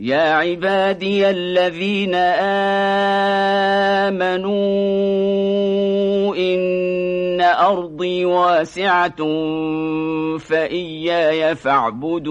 يا عبادي الذين آمنوا إن أرضي واسعة فإياي فاعبدون